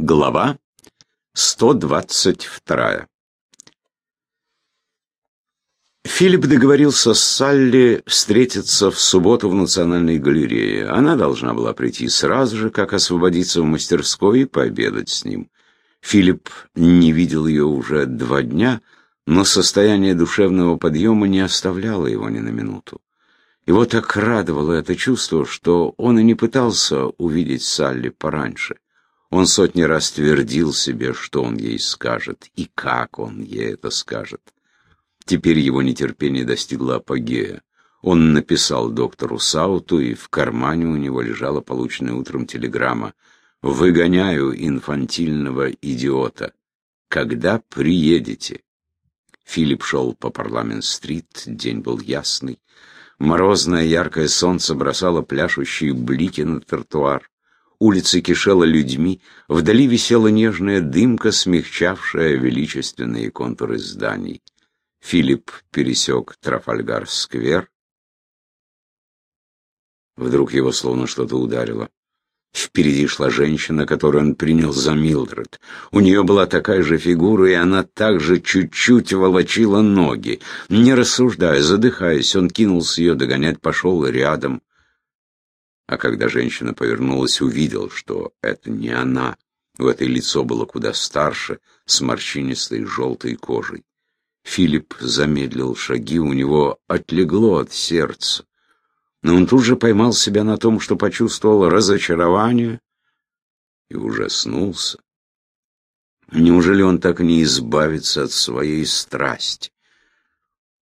Глава 122 Филипп договорился с Салли встретиться в субботу в Национальной галерее. Она должна была прийти сразу же, как освободиться в мастерской и пообедать с ним. Филипп не видел ее уже два дня, но состояние душевного подъема не оставляло его ни на минуту. Его так радовало это чувство, что он и не пытался увидеть Салли пораньше. Он сотни раз твердил себе, что он ей скажет, и как он ей это скажет. Теперь его нетерпение достигло апогея. Он написал доктору Сауту, и в кармане у него лежала полученная утром телеграмма «Выгоняю инфантильного идиота. Когда приедете?» Филипп шел по Парламент-стрит, день был ясный. Морозное яркое солнце бросало пляшущие блики на тротуар. Улица кишела людьми, вдали висела нежная дымка, смягчавшая величественные контуры зданий. Филипп пересек Трафальгар-сквер. Вдруг его словно что-то ударило. Впереди шла женщина, которую он принял за Милдред. У нее была такая же фигура, и она также чуть-чуть волочила ноги. Не рассуждая, задыхаясь, он кинулся ее догонять, пошел рядом. А когда женщина повернулась, увидел, что это не она. У этой лицо было куда старше, с морщинистой желтой кожей. Филипп замедлил шаги, у него отлегло от сердца. Но он тут же поймал себя на том, что почувствовал разочарование и ужаснулся. Неужели он так не избавится от своей страсти?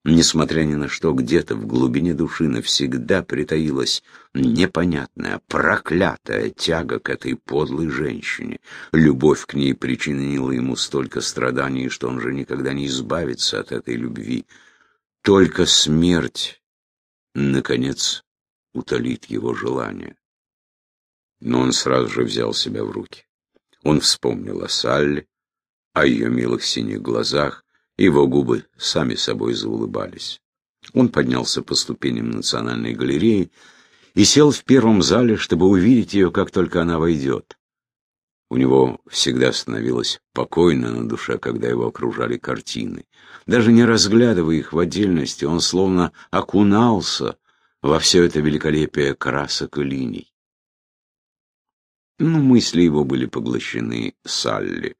Несмотря ни на что, где-то в глубине души навсегда притаилась непонятная, проклятая тяга к этой подлой женщине. Любовь к ней причинила ему столько страданий, что он же никогда не избавится от этой любви. Только смерть, наконец, утолит его желание. Но он сразу же взял себя в руки. Он вспомнил о Салле, о ее милых синих глазах, его губы сами собой заулыбались. Он поднялся по ступеням Национальной галереи и сел в первом зале, чтобы увидеть ее, как только она войдет. У него всегда становилось покойно на душе, когда его окружали картины. Даже не разглядывая их в отдельности, он словно окунался во все это великолепие красок и линий. Но мысли его были поглощены Салли.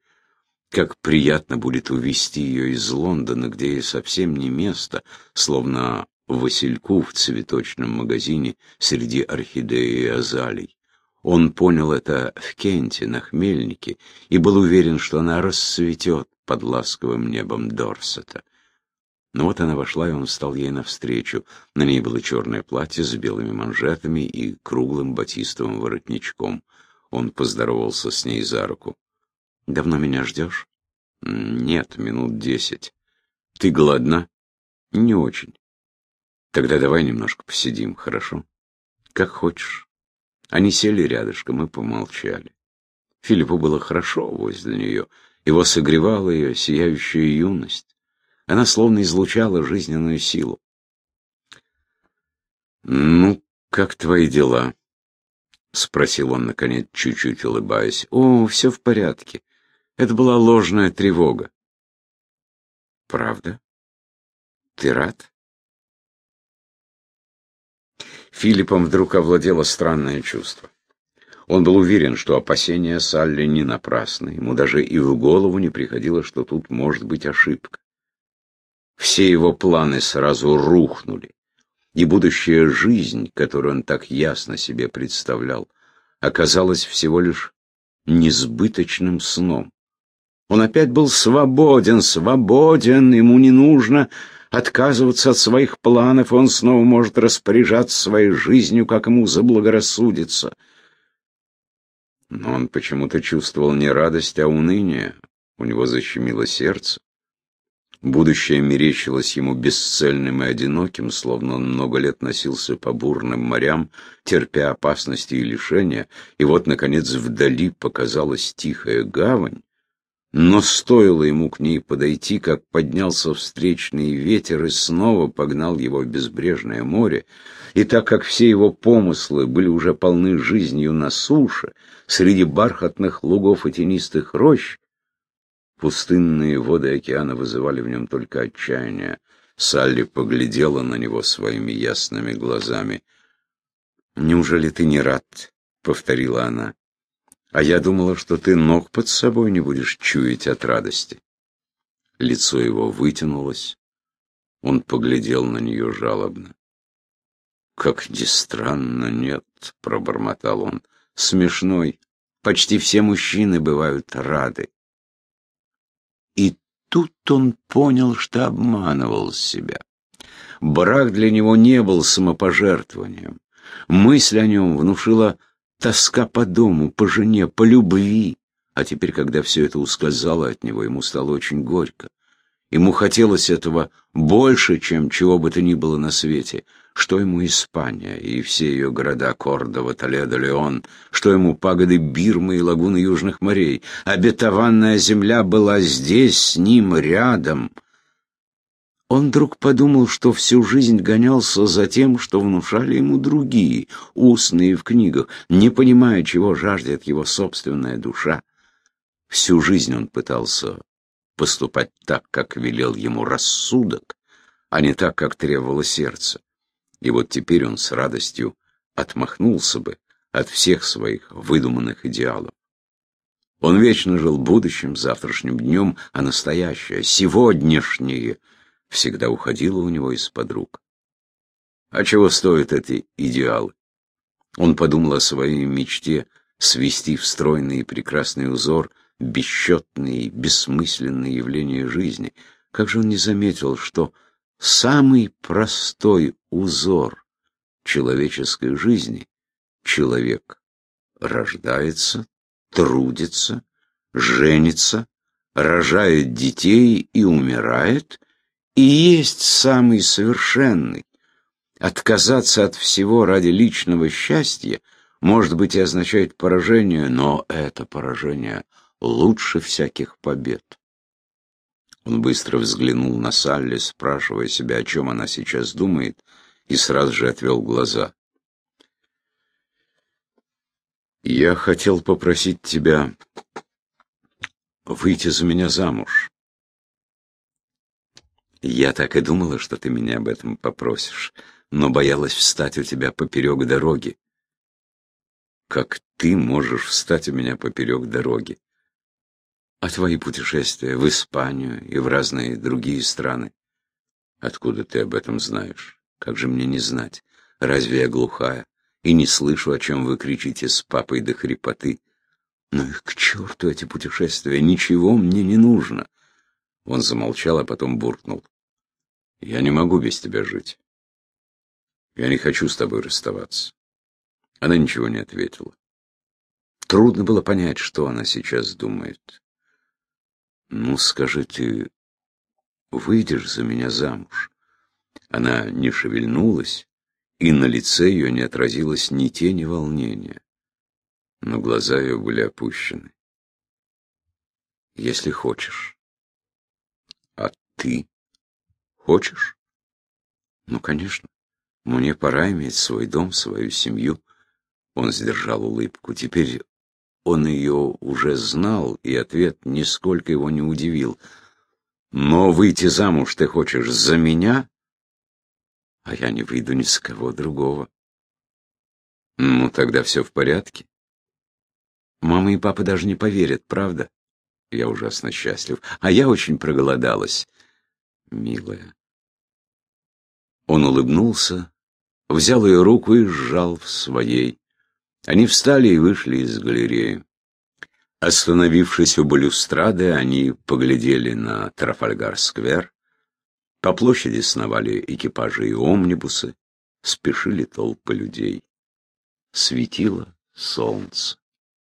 Как приятно будет увезти ее из Лондона, где ей совсем не место, словно Васильку в цветочном магазине среди орхидеи и азалий. Он понял это в Кенте, на Хмельнике, и был уверен, что она расцветет под ласковым небом Дорсета. Но вот она вошла, и он встал ей навстречу. На ней было черное платье с белыми манжетами и круглым батистовым воротничком. Он поздоровался с ней за руку. Давно меня ждешь? Нет, минут десять. Ты голодна? Не очень. Тогда давай немножко посидим, хорошо? Как хочешь. Они сели рядышком и помолчали. Филиппу было хорошо возле нее. Его согревала ее сияющая юность. Она словно излучала жизненную силу. «Ну, как твои дела?» — спросил он, наконец, чуть-чуть улыбаясь. «О, все в порядке. Это была ложная тревога. Правда? Ты рад? Филиппом вдруг овладело странное чувство. Он был уверен, что опасения Салли не напрасны. Ему даже и в голову не приходило, что тут может быть ошибка. Все его планы сразу рухнули, и будущая жизнь, которую он так ясно себе представлял, оказалась всего лишь несбыточным сном. Он опять был свободен, свободен, ему не нужно отказываться от своих планов, он снова может распоряжаться своей жизнью, как ему заблагорассудится. Но он почему-то чувствовал не радость, а уныние. У него защемило сердце. Будущее мерещилось ему бесцельным и одиноким, словно он много лет носился по бурным морям, терпя опасности и лишения, и вот, наконец, вдали показалась тихая гавань, но стоило ему к ней подойти, как поднялся встречный ветер и снова погнал его в безбрежное море, и так как все его помыслы были уже полны жизнью на суше, среди бархатных лугов и тенистых рощ, пустынные воды океана вызывали в нем только отчаяние. Салли поглядела на него своими ясными глазами. «Неужели ты не рад?» — повторила она. «А я думала, что ты ног под собой не будешь чуять от радости». Лицо его вытянулось. Он поглядел на нее жалобно. «Как ни странно, нет», — пробормотал он. «Смешной. Почти все мужчины бывают рады». И тут он понял, что обманывал себя. Брак для него не был самопожертвованием. Мысль о нем внушила тоска по дому, по жене, по любви. А теперь, когда все это ускользало от него, ему стало очень горько. Ему хотелось этого больше, чем чего бы то ни было на свете. Что ему Испания и все ее города Кордова, Толедо, Леон, что ему пагоды Бирмы и лагуны Южных морей. Обетованная земля была здесь, с ним, рядом. Он вдруг подумал, что всю жизнь гонялся за тем, что внушали ему другие, устные в книгах, не понимая, чего жаждет его собственная душа. Всю жизнь он пытался поступать так, как велел ему рассудок, а не так, как требовало сердце. И вот теперь он с радостью отмахнулся бы от всех своих выдуманных идеалов. Он вечно жил будущим, завтрашним днем, а настоящее, сегодняшнее, всегда уходило у него из-под рук. А чего стоят эти идеалы? Он подумал о своей мечте свести в стройный и прекрасный узор бесчетные, бессмысленные явления жизни. Как же он не заметил, что самый простой узор человеческой жизни человек рождается, трудится, женится, рожает детей и умирает, и есть самый совершенный. Отказаться от всего ради личного счастья может быть и означает поражение, но это поражение лучше всяких побед. Он быстро взглянул на Салли, спрашивая себя, о чем она сейчас думает, и сразу же отвел глаза. «Я хотел попросить тебя выйти за меня замуж». «Я так и думала, что ты меня об этом попросишь, но боялась встать у тебя поперек дороги». «Как ты можешь встать у меня поперек дороги?» А твои путешествия в Испанию и в разные другие страны? Откуда ты об этом знаешь? Как же мне не знать? Разве я глухая и не слышу, о чем вы кричите с папой до хрипоты? Ну их к черту эти путешествия, ничего мне не нужно. Он замолчал, а потом буркнул. Я не могу без тебя жить. Я не хочу с тобой расставаться. Она ничего не ответила. Трудно было понять, что она сейчас думает. «Ну, скажи, ты выйдешь за меня замуж?» Она не шевельнулась, и на лице ее не отразилось ни тени волнения, но глаза ее были опущены. «Если хочешь». «А ты хочешь?» «Ну, конечно. Мне пора иметь свой дом, свою семью». Он сдержал улыбку. Теперь он ее уже знал, и ответ нисколько его не удивил. «Но выйти замуж ты хочешь за меня?» «А я не выйду ни с кого другого». «Ну, тогда все в порядке». «Мама и папа даже не поверят, правда?» «Я ужасно счастлив. А я очень проголодалась». «Милая». Он улыбнулся, взял ее руку и сжал в своей. Они встали и вышли из галереи. Остановившись у балюстрады, они поглядели на Трафальгар-сквер. По площади сновали экипажи и омнибусы, спешили толпы людей. Светило солнце.